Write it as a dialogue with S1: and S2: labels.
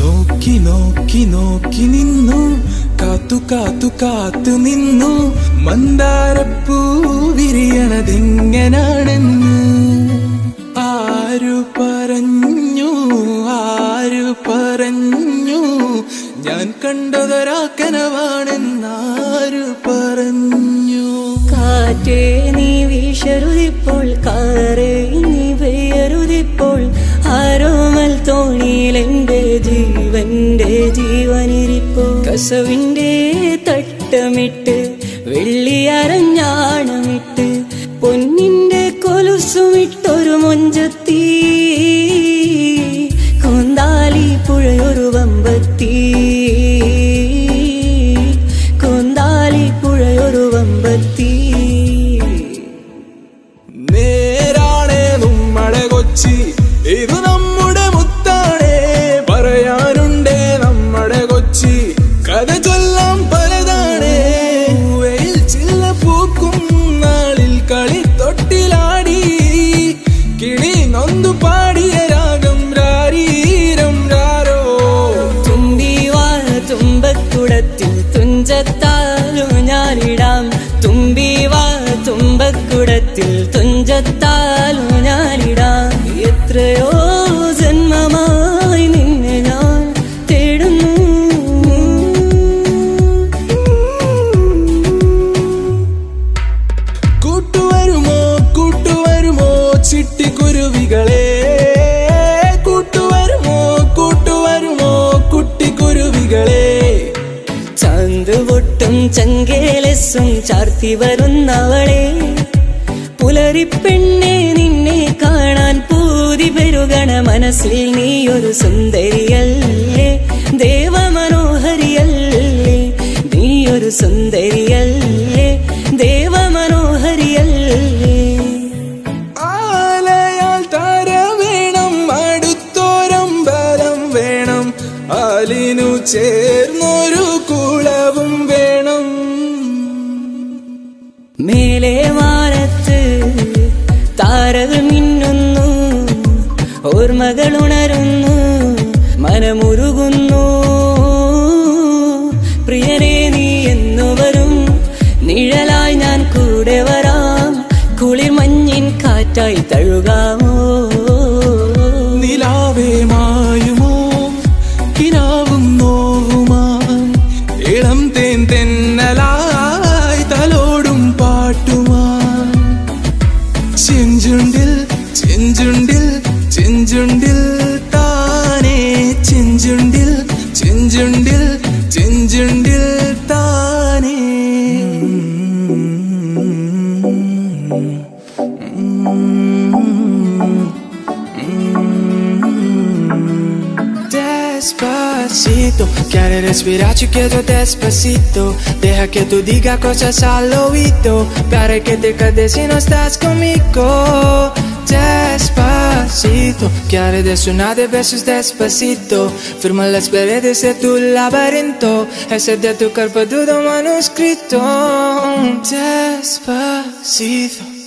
S1: നോക്കി നോക്കി നോക്കി നിന്നു. കാത്തു കാത്തു കാത്തു നിന്നു. മന്ദാരപ്പൂ വിരിയണതെങ്ങനാണെന്ന്. ആരു പറഞ്ഞു ആരു പറഞ്ഞു. ഞാൻ കണ്ടതൊരാക്കനവാണെന്നാരു പറഞ്ഞു.
S2: കാറ്റേ നീ വീശരുതിപ്പോൾ എന്റെ ജീവന്റെ ജീവനിരിപ്പോ? കസവിന്റെ തട്ടമിട്ട് വെള്ളി അരഞ്ഞാണമിട്ട് പൊന്നിന്റെ കൊലുസുമിട്ടൊരു മൊഞ്ചത്തി. കൊന്താലി പുഴയൊരു വമ്പത്തി. കൊന്താലി പുഴയൊരു വമ്പത്തി.
S1: നേരാണേ കൊച്ചി. ഇത് നമ്മുടെ കഥ ചൊല്ലാം പലതാണ് ചില്ല പൂക്കും നാളിൽ കളി തൊട്ടിലാടി കിളി നൊന്തു പാടിയ രാഗം രാരീരം രാരോ.
S2: തുമ്പിവാഴ തുമ്പക്കുടത്തിൽ തുഞ്ചത്താലു ഞാനിടാം. തുമ്പിവാഴ തുമ്പക്കുടത്തിൽ തുഞ്ചത്താലു ഞാനിടാം. എത്രയോ
S1: കൂട്ടുവരുമോ കൂട്ടുവരുമോ ചിട്ടിക്കുരുവികളെ കൂട്ടുവരുമോ കൂട്ടുവരുമോ കുട്ടിക്കുരുവികളെ
S2: ചന്ത് പൊട്ടും ചങ്കേലസും ചാർത്തി വരുന്നവളെ. പുലരിപ്പെണ്ണെ നിന്നെ കാണാൻ പൂതി പെരുകണ മനസ്സിൽ നീയൊരു സുന്ദരിയല്ലേ.
S1: ആലിനു ചേർന്നൊരു കുളവും വേണം.
S2: മേലെ വാരത്ത് താരകൾ മിന്നുന്നു ഓർമ്മകൾ ഉണരുന്നു മനമുരുകുന്നു പ്രിയനെ നീ എന്നു വരും നിഴലായി ഞാൻ കൂടെ വരാം. കുളിർ മഞ്ഞിൻ കാറ്റായി തഴുകാമോ
S1: ചെഞ്ചുണ്ടിൽ ചെഞ്ചുണ്ടിൽ താനേ ചെഞ്ചുണ്ടിൽ ചെഞ്ചുണ്ടിൽ ചെഞ്ചുണ്ടിൽ താനേ
S3: Despacito, quiere respirar, yo quiero despacito. Deja que tú diga cosas al oído. Para que te quedes si no estás conmigo. Despacito, quiere desonar de besos despacito. Firma las paredes de tu laberinto. Ese de tu cuerpo todo manuscrito. Despacito.